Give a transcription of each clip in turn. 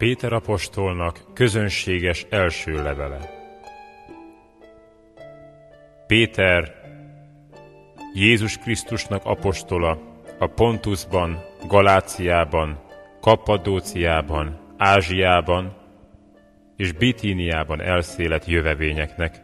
Péter apostolnak közönséges első levele. Péter, Jézus Krisztusnak apostola, a Pontusban, Galáciában, Kappadóciában, Ázsiában és Bitíniában elszélet jövevényeknek,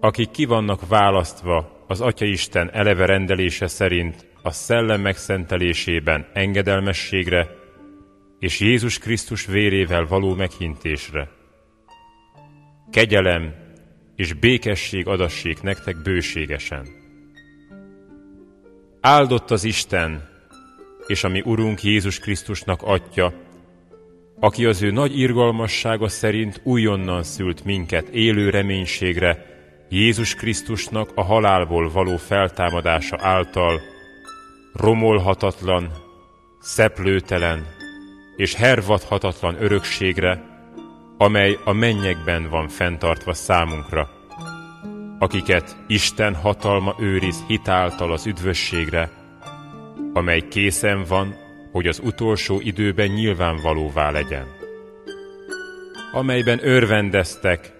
akik ki vannak választva az Atyaisten eleve rendelése szerint a szellem megszentelésében engedelmességre és Jézus Krisztus vérével való meghintésre. Kegyelem és békesség adassék nektek bőségesen. Áldott az Isten, és ami Urunk Jézus Krisztusnak atya, aki az ő nagy irgalmassága szerint újonnan szült minket élő reménységre, Jézus Krisztusnak a halálból való feltámadása által, romolhatatlan, szeplőtelen és hervadhatatlan örökségre, amely a mennyekben van fenntartva számunkra, akiket Isten hatalma őriz hitáltal az üdvösségre, amely készen van, hogy az utolsó időben nyilvánvalóvá legyen, amelyben örvendeztek,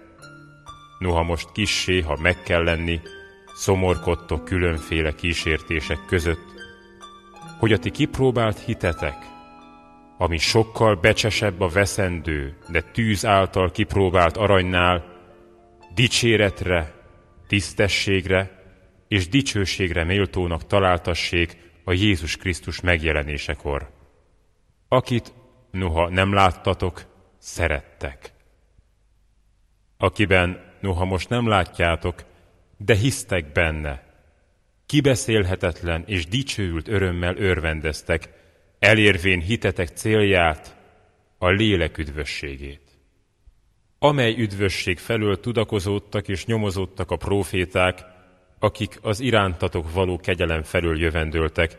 noha most kissé, ha meg kell lenni, szomorkodtok különféle kísértések között, hogy a ti kipróbált hitetek, ami sokkal becsesebb a veszendő, de tűz által kipróbált aranynál, dicséretre, tisztességre és dicsőségre méltónak találtassék a Jézus Krisztus megjelenésekor, akit, noha nem láttatok, szerettek. Akiben, noha most nem látjátok, de hisztek benne, kibeszélhetetlen és dicsőült örömmel örvendeztek, elérvén hitetek célját, a lélek üdvösségét. Amely üdvösség felől tudakozódtak és nyomozódtak a proféták, akik az irántatok való kegyelem felől jövendöltek,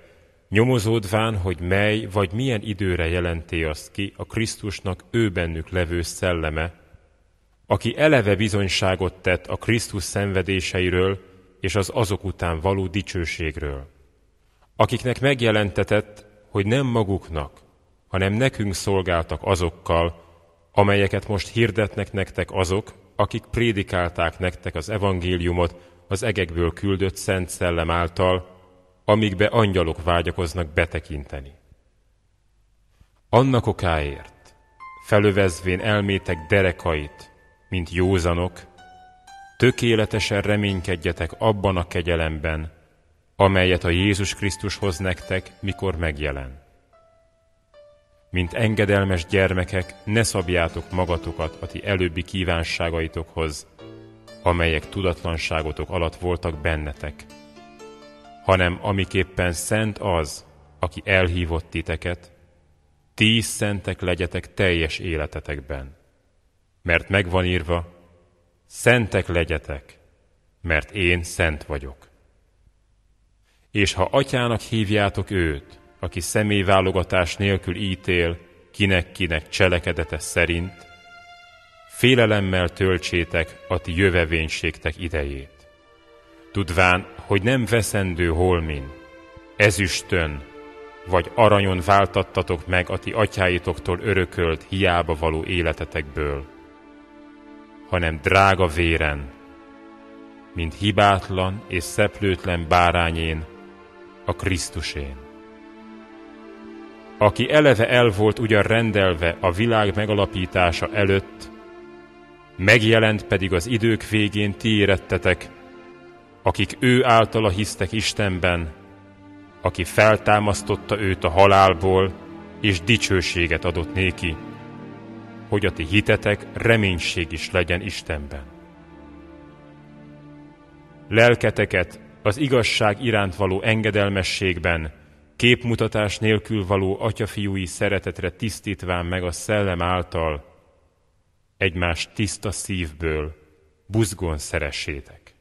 nyomozódván, hogy mely vagy milyen időre jelenté azt ki a Krisztusnak ő bennük levő szelleme, aki eleve bizonyságot tett a Krisztus szenvedéseiről és az azok után való dicsőségről, akiknek megjelentetett, hogy nem maguknak, hanem nekünk szolgáltak azokkal, amelyeket most hirdetnek nektek azok, akik prédikálták nektek az evangéliumot az egekből küldött Szent Szellem által, amikbe angyalok vágyakoznak betekinteni. Annak okáért, felövezvén elmétek derekait, mint józanok, tökéletesen reménykedjetek abban a kegyelemben, amelyet a Jézus Krisztus hoz nektek, mikor megjelen. Mint engedelmes gyermekek, ne szabjátok magatokat a ti előbbi kívánságaitokhoz, amelyek tudatlanságotok alatt voltak bennetek, hanem amiképpen szent az, aki elhívott titeket, ti szentek legyetek teljes életetekben. Mert megvan írva, szentek legyetek, mert én szent vagyok. És ha atyának hívjátok őt, aki személyválogatás nélkül ítél, kinek-kinek cselekedete szerint, félelemmel töltsétek a ti jövevénységtek idejét. Tudván, hogy nem veszendő holmin, ezüstön vagy aranyon váltattatok meg a ti atyáitoktól örökölt hiába való életetekből, hanem drága véren, mint hibátlan és szeplőtlen bárányén, a Krisztusén. Aki eleve el volt ugyan rendelve a világ megalapítása előtt, megjelent pedig az idők végén ti érettetek, akik ő általa hisztek Istenben, aki feltámasztotta őt a halálból, és dicsőséget adott néki, hogy a ti hitetek reménység is legyen Istenben. Lelketeket az igazság iránt való engedelmességben, képmutatás nélkül való atyafiúi szeretetre tisztítván meg a szellem által, egymás tiszta szívből, buzgón szeressétek.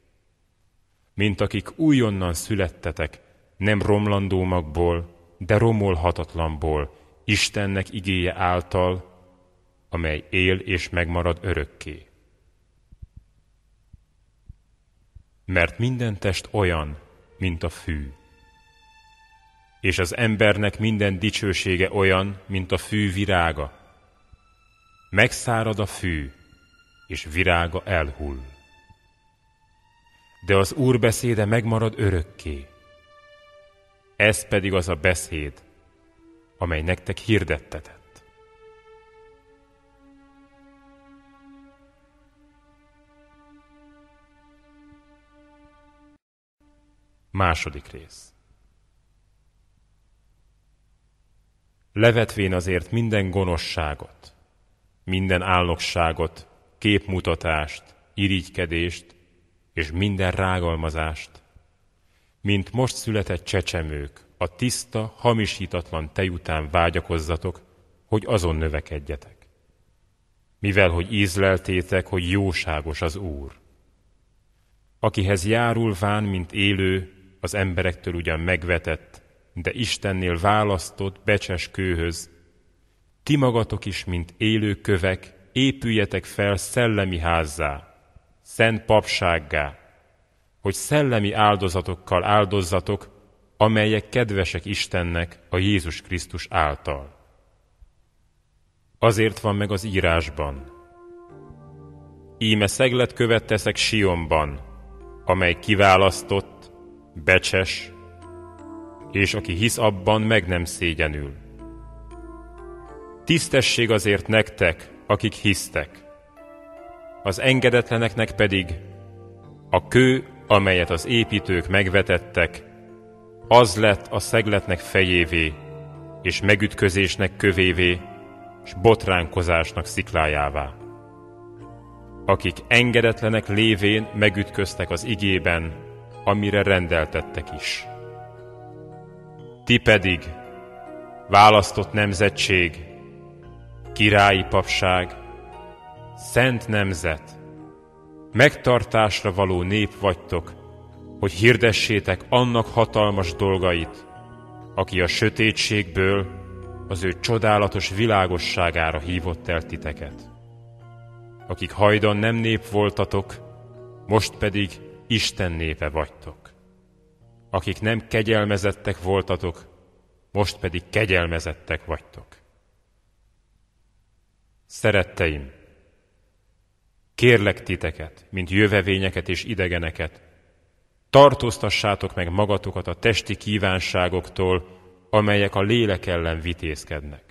Mint akik újonnan születtetek, nem romlandó magból, de romolhatatlanból, Istennek igéje által, amely él és megmarad örökké. Mert minden test olyan, mint a fű, és az embernek minden dicsősége olyan, mint a fű virága, megszárad a fű, és virága elhull. De az Úr beszéde megmarad örökké. Ez pedig az a beszéd, amely nektek hirdettetett. Második rész Levetvén azért minden gonoszságot, minden állokságot, képmutatást, irigykedést és minden rágalmazást, mint most született csecsemők, a tiszta, hamisítatlan tej után vágyakozzatok, hogy azon növekedjetek. Mivel, hogy ízleltétek, hogy jóságos az Úr. Akihez járulván, mint élő, az emberektől ugyan megvetett, de Istennél választott becses kőhöz, ti magatok is, mint élő kövek, épüljetek fel szellemi házzá, szent papsággá, hogy szellemi áldozatokkal áldozzatok, amelyek kedvesek Istennek a Jézus Krisztus által. Azért van meg az írásban. Íme szeglet követ teszek Sionban, amely kiválasztott, becses, és aki hisz abban, meg nem szégyenül. Tisztesség azért nektek, akik hisztek. Az engedetleneknek pedig a kő, amelyet az építők megvetettek, az lett a szegletnek fejévé, és megütközésnek kövévé, és botránkozásnak sziklájává. Akik engedetlenek lévén megütköztek az igében, amire rendeltettek is. Ti pedig, választott nemzetség, királyi papság, szent nemzet, megtartásra való nép vagytok, hogy hirdessétek annak hatalmas dolgait, aki a sötétségből az ő csodálatos világosságára hívott el titeket. Akik hajdan nem nép voltatok, most pedig Isten népe vagytok. Akik nem kegyelmezettek voltatok, most pedig kegyelmezettek vagytok. Szeretteim, kérlek titeket, mint jövevényeket és idegeneket, tartóztassátok meg magatokat a testi kívánságoktól, amelyek a lélek ellen vitézkednek.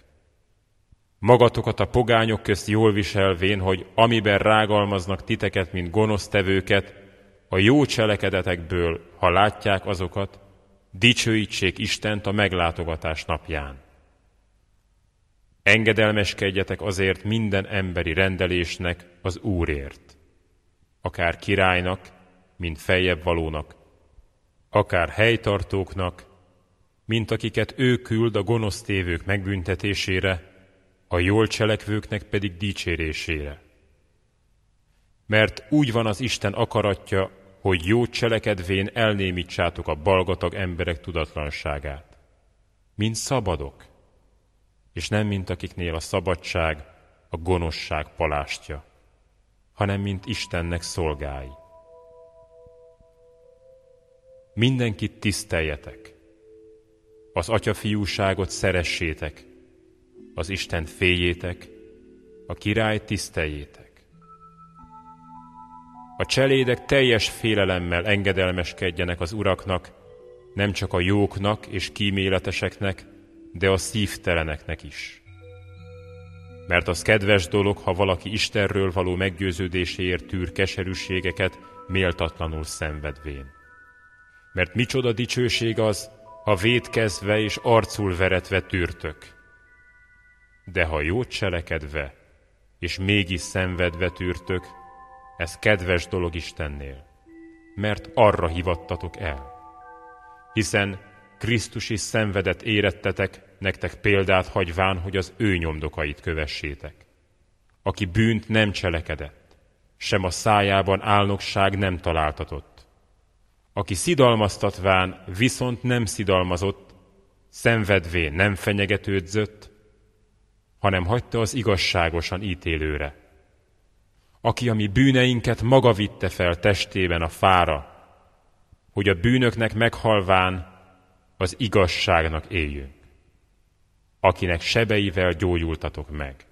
Magatokat a pogányok közt jól viselvén, hogy amiben rágalmaznak titeket, mint gonosztevőket, a jó cselekedetekből, ha látják azokat, dicsőítsék Istent a meglátogatás napján. Engedelmeskedjetek azért minden emberi rendelésnek az Úrért, akár királynak, mint feljebb valónak, akár helytartóknak, mint akiket ő küld a gonosz tévők megbüntetésére, a jól cselekvőknek pedig dicsérésére. Mert úgy van az Isten akaratja, hogy jó cselekedvén elnémítsátok a balgatag emberek tudatlanságát, mint szabadok, és nem mint akiknél a szabadság a gonoszság palástja, hanem mint Istennek szolgái. Mindenkit tiszteljetek, az atyafiúságot szeressétek, az Isten féljétek, a király tiszteljétek. A cselédek teljes félelemmel engedelmeskedjenek az uraknak, nem csak a jóknak és kíméleteseknek, de a szívteleneknek is. Mert az kedves dolog, ha valaki Istenről való meggyőződéséért tűr keserűségeket, méltatlanul szenvedvén. Mert micsoda dicsőség az, ha védkezve és arcul veretve tűrtök. De ha jót cselekedve, és mégis szenvedve tűrtök, ez kedves dolog Istennél, mert arra hivattatok el. Hiszen Krisztus is szenvedett érettetek, nektek példát hagyván, hogy az ő nyomdokait kövessétek. Aki bűnt nem cselekedett, sem a szájában álnokság nem találtatott. Aki szidalmaztatván viszont nem szidalmazott, szenvedvén nem fenyegetődzött, hanem hagyta az igazságosan ítélőre. Aki a mi bűneinket maga vitte fel testében a fára, hogy a bűnöknek meghalván az igazságnak éljünk, akinek sebeivel gyógyultatok meg.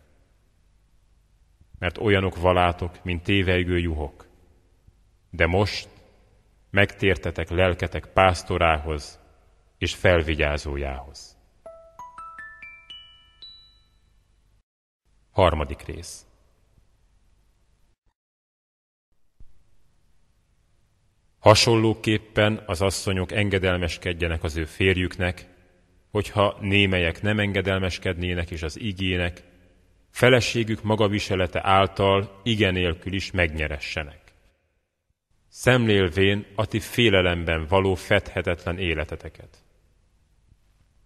mert olyanok valátok, mint tévejgő juhok. De most megtértetek lelketek pásztorához és felvigyázójához. Harmadik rész Hasonlóképpen az asszonyok engedelmeskedjenek az ő férjüknek, hogyha némelyek nem engedelmeskednének és az igének, feleségük magaviselete által igenélkül is megnyeressenek. Szemlélvén a ti félelemben való fedhetetlen életeteket.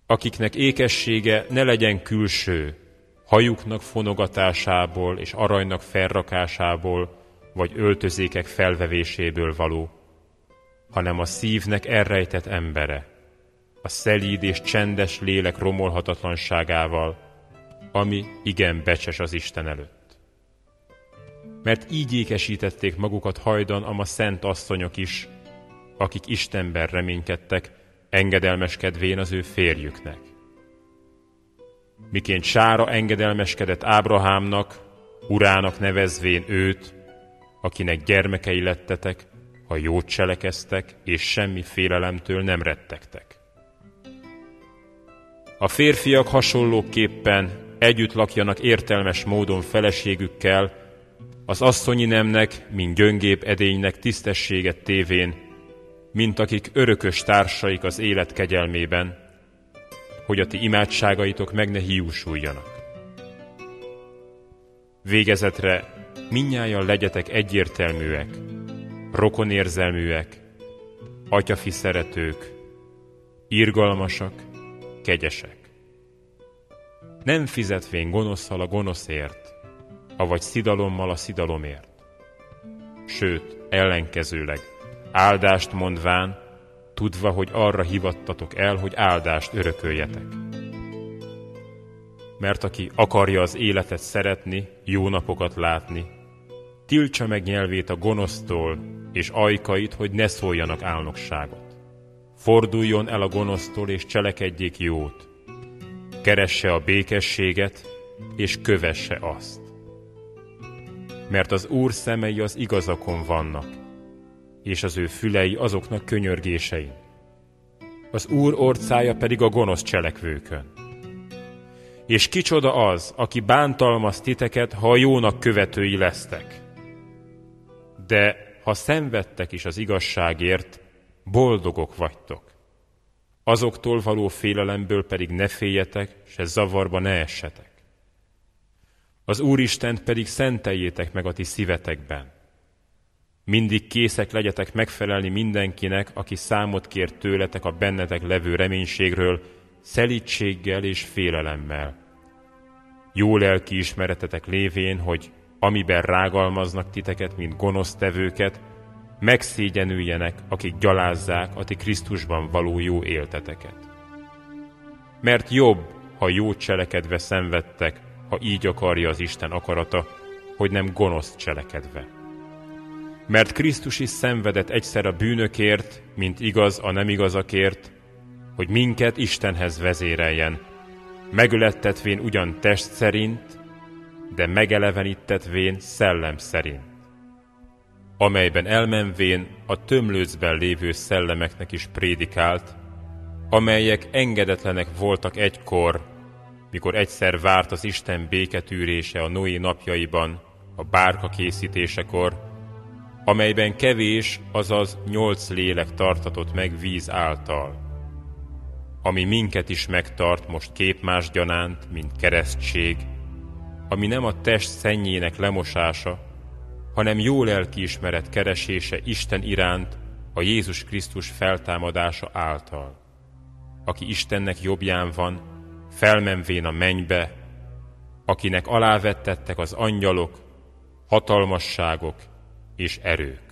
Akiknek ékessége ne legyen külső, hajuknak fonogatásából és aranynak felrakásából, vagy öltözékek felvevéséből való, hanem a szívnek elrejtett embere, a szelíd és csendes lélek romolhatatlanságával, ami igen becses az Isten előtt. Mert így ékesítették magukat hajdan a ma szent asszonyok is, akik Istenben reménykedtek, engedelmeskedvén az ő férjüknek. Miként Sára engedelmeskedett Ábrahámnak, urának nevezvén őt, akinek gyermekei lettetek, ha jót cselekeztek, és semmi félelemtől nem rettegtek. A férfiak hasonlóképpen együtt lakjanak értelmes módon feleségükkel, az asszonyi nemnek, mint gyöngép edénynek tisztességet tévén, mint akik örökös társaik az élet kegyelmében, hogy a ti imádságaitok meg ne hiúsuljanak. Végezetre minnyáján legyetek egyértelműek, rokonérzelműek, atyafi szeretők, irgalmasak, kegyesek. Nem fizetvén gonoszszal a gonoszért, avagy szidalommal a szidalomért. Sőt, ellenkezőleg, áldást mondván, tudva, hogy arra hivattatok el, hogy áldást örököljetek. Mert aki akarja az életet szeretni, jó napokat látni, tiltsa meg nyelvét a gonosztól, és ajkait, hogy ne szóljanak álnokságot. Forduljon el a gonosztól, és cselekedjék jót. Keresse a békességet, és kövesse azt. Mert az Úr szemei az igazakon vannak, és az ő fülei azoknak könyörgésein. Az Úr orcája pedig a gonosz cselekvőkön. És kicsoda az, aki bántalmaz titeket, ha a jónak követői lesztek. De ha szenvedtek is az igazságért, boldogok vagytok. Azoktól való félelemből pedig ne féljetek, se zavarba ne essetek. Az Úristent pedig szenteljétek meg a ti szívetekben. Mindig készek legyetek megfelelni mindenkinek, aki számot kér tőletek a bennetek levő reménységről, szelítséggel és félelemmel. Jó lelki ismeretetek lévén, hogy amiben rágalmaznak titeket, mint gonosztevőket, megszégyenüljenek, akik gyalázzák a ti Krisztusban való jó élteteket. Mert jobb, ha jó cselekedve szenvedtek, ha így akarja az Isten akarata, hogy nem gonosz cselekedve. Mert Krisztus is szenvedett egyszer a bűnökért, mint igaz a nem igazakért, hogy minket Istenhez vezéreljen, megülettetvén ugyan test szerint, de megelevenítetvén szellem szerint amelyben elmenvén a tömlőcben lévő szellemeknek is prédikált, amelyek engedetlenek voltak egykor, mikor egyszer várt az Isten béketűrése a Noé napjaiban, a bárka készítésekor, amelyben kevés, azaz nyolc lélek tartatott meg víz által, ami minket is megtart most képmás gyanánt, mint keresztség, ami nem a test szennyének lemosása, hanem jó lelkiismeret keresése Isten iránt a Jézus Krisztus feltámadása által, aki Istennek jobbján van, felmenvén a mennybe, akinek alávettettek az angyalok, hatalmasságok és erők.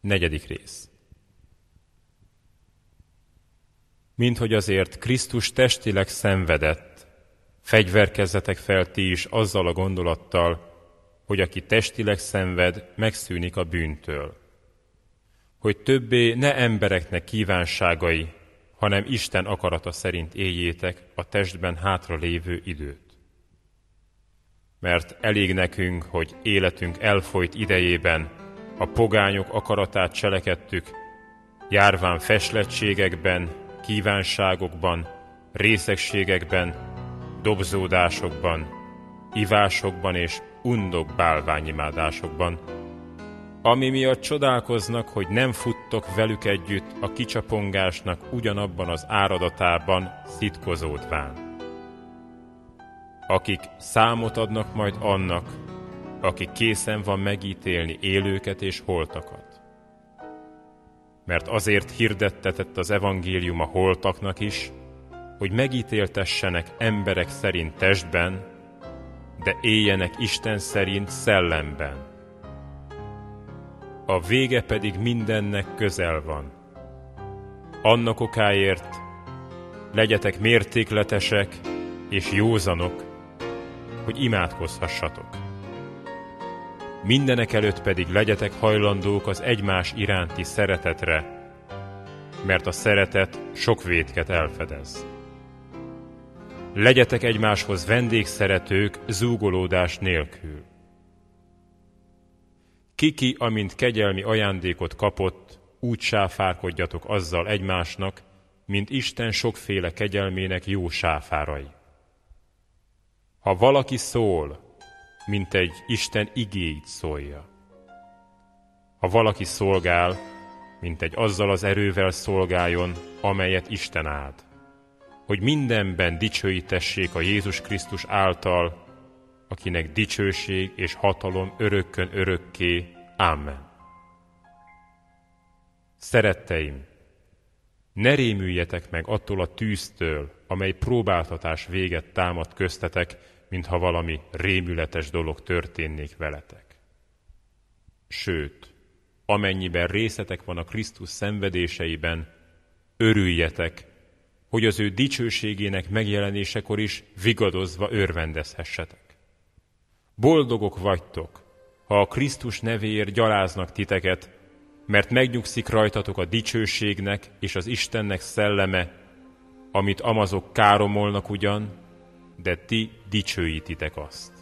Negyedik rész. Mint hogy azért Krisztus testileg szenvedett, fegyverkezzetek fel ti is azzal a gondolattal, hogy aki testileg szenved, megszűnik a bűntől. Hogy többé ne embereknek kívánságai, hanem Isten akarata szerint éljétek a testben hátra lévő időt. Mert elég nekünk, hogy életünk elfolyt idejében a pogányok akaratát cselekedtük, járván feslettségekben, kívánságokban, részegségekben, dobzódásokban, ivásokban és undok bálványimádásokban, ami miatt csodálkoznak, hogy nem futtok velük együtt a kicsapongásnak ugyanabban az áradatában szitkozódván. Akik számot adnak majd annak, aki készen van megítélni élőket és holtakat. Mert azért hirdettetett az evangélium a holtaknak is, hogy megítéltessenek emberek szerint testben, de éljenek Isten szerint szellemben. A vége pedig mindennek közel van. Annak okáért legyetek mértékletesek és józanok, hogy imádkozhassatok. Mindenek előtt pedig legyetek hajlandók az egymás iránti szeretetre, mert a szeretet sok vétket elfedez. Legyetek egymáshoz vendégszeretők zúgolódás nélkül. Kiki, amint kegyelmi ajándékot kapott, úgy sáfárkodjatok azzal egymásnak, mint Isten sokféle kegyelmének jó sáfárai. Ha valaki szól, mint egy Isten igéit szólja. Ha valaki szolgál, mint egy azzal az erővel szolgáljon, amelyet Isten áld hogy mindenben dicsőítessék a Jézus Krisztus által, akinek dicsőség és hatalom örökkön örökké. Amen. Szeretteim, ne rémüljetek meg attól a tűztől, amely próbáltatás véget támad köztetek, mintha valami rémületes dolog történnék veletek. Sőt, amennyiben részetek van a Krisztus szenvedéseiben, örüljetek, hogy az ő dicsőségének megjelenésekor is vigadozva örvendezhessetek. Boldogok vagytok, ha a Krisztus nevéért gyaláznak titeket, mert megnyugszik rajtatok a dicsőségnek és az Istennek szelleme, amit amazok káromolnak ugyan, de ti dicsőítitek azt.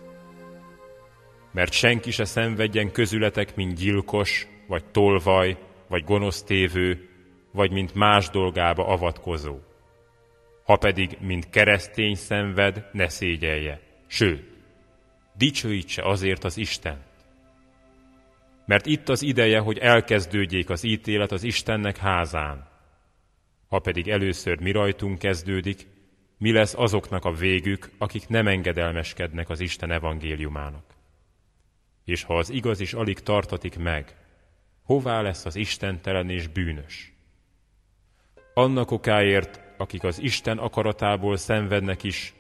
Mert senki se szenvedjen közületek, mint gyilkos, vagy tolvaj, vagy gonosztévő, vagy mint más dolgába avatkozó ha pedig, mint keresztény szenved, ne szégyelje, sőt, dicsőítse azért az Istent. Mert itt az ideje, hogy elkezdődjék az ítélet az Istennek házán. Ha pedig először mi rajtunk kezdődik, mi lesz azoknak a végük, akik nem engedelmeskednek az Isten evangéliumának. És ha az igaz is alig tartatik meg, hová lesz az istentelen és bűnös? Annak okáért, akik az Isten akaratából szenvednek is,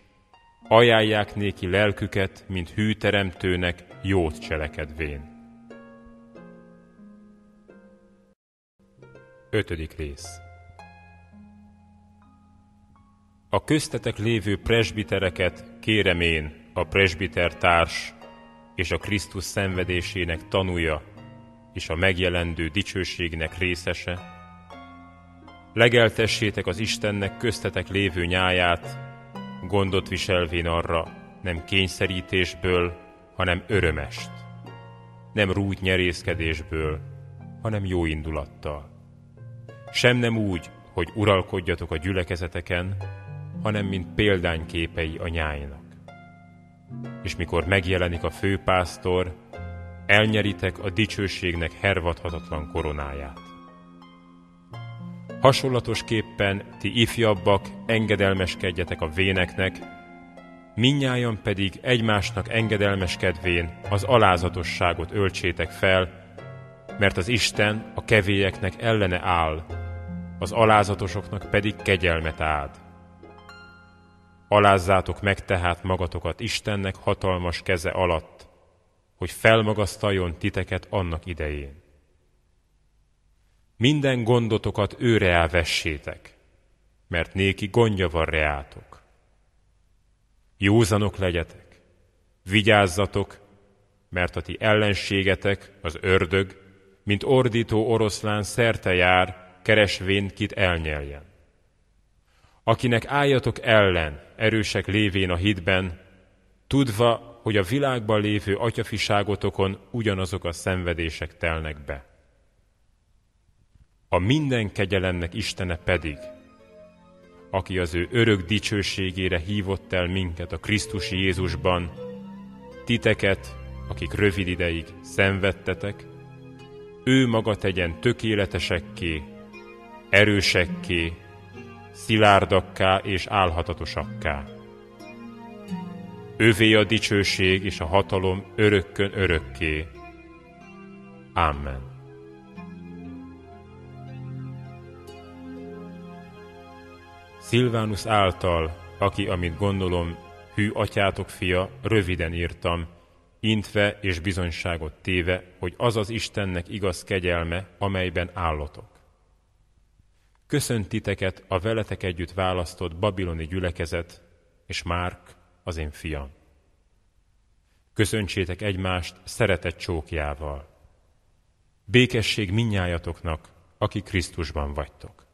ajánlják néki lelküket, mint hű teremtőnek jót cselekedvén. Ötödik rész A köztetek lévő presbitereket kérem én, a presbiter társ és a Krisztus szenvedésének tanúja és a megjelendő dicsőségnek részese, legeltessétek az Istennek köztetek lévő nyáját, gondot viselvén arra, nem kényszerítésből, hanem örömest, nem rút nyerészkedésből, hanem jó indulattal. Sem nem úgy, hogy uralkodjatok a gyülekezeteken, hanem mint példányképei a nyájnak. És mikor megjelenik a főpásztor, elnyeritek a dicsőségnek hervadhatatlan koronáját. Hasonlatosképpen ti ifjabbak, engedelmeskedjetek a véneknek, minnyájan pedig egymásnak engedelmeskedvén az alázatosságot öltsétek fel, mert az Isten a kevélyeknek ellene áll, az alázatosoknak pedig kegyelmet áld. Alázzátok meg tehát magatokat Istennek hatalmas keze alatt, hogy felmagasztaljon titeket annak idején. Minden gondotokat őre elvessétek, mert néki gondja van reátok. Józanok legyetek, vigyázzatok, mert a ti ellenségetek, az ördög, mint ordító oroszlán szerte jár, keresvén kit elnyeljen. Akinek álljatok ellen, erősek lévén a hitben, tudva, hogy a világban lévő atyafiságotokon ugyanazok a szenvedések telnek be. A minden kegyelemnek Istene pedig, aki az ő örök dicsőségére hívott el minket a Krisztusi Jézusban, titeket, akik rövid ideig szenvedtetek, ő maga tegyen tökéletesekké, erősekké, szilárdakká és álhatatosakká. Ővé a dicsőség és a hatalom örökkön örökké. Amen. Szilvánus által, aki, amit gondolom, hű atyátok fia, röviden írtam, intve és bizonyságot téve, hogy az az Istennek igaz kegyelme, amelyben állotok. Köszöntiteket a veletek együtt választott babiloni gyülekezet, és Márk, az én fiam. Köszöntsétek egymást szeretett csókjával. Békesség minnyájatoknak, aki Krisztusban vagytok.